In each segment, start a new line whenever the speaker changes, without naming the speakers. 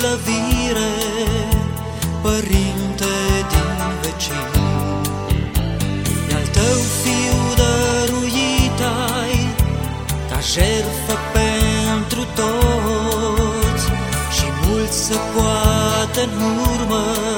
slăvire, Părinte din vecini, Al tău fiu dăruit ai, ca jertfă pentru toți, și mulți să poată în urmă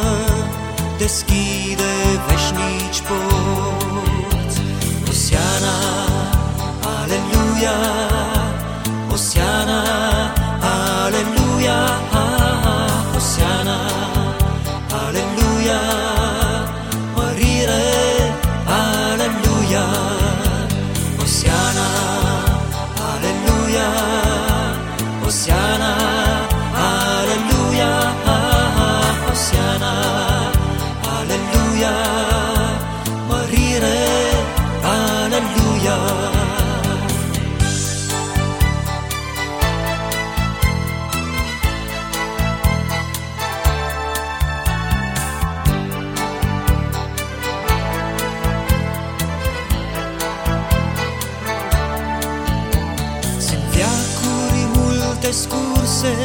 scurse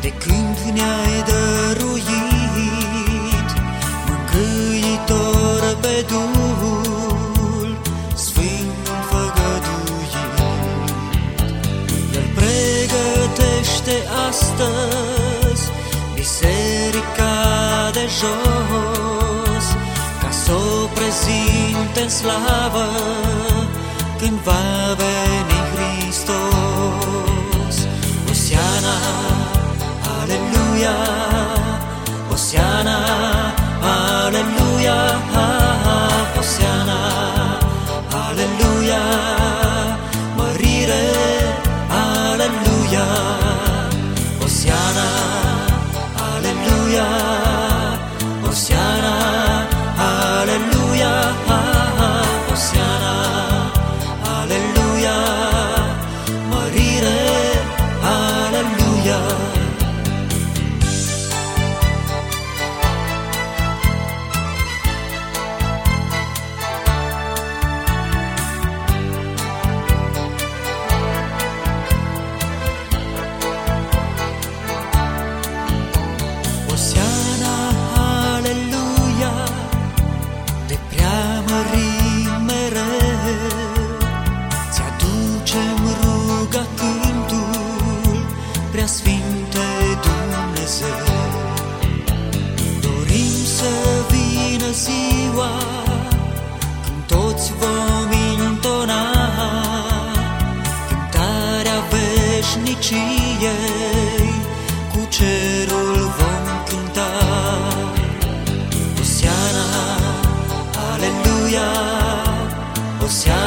De când ne-ai dăruit. Mângâitor pe Duhul Sfânt făgăduit. El pregătește astăzi Biserica de jos Ca să o prezinte în slavă Când va veni prea sfinte Dumnezeu. Dorim să vină ziua când toți vom intona cântarea veșniciei, cu cerul vom cânta. Osiana, aleluia, Osiana,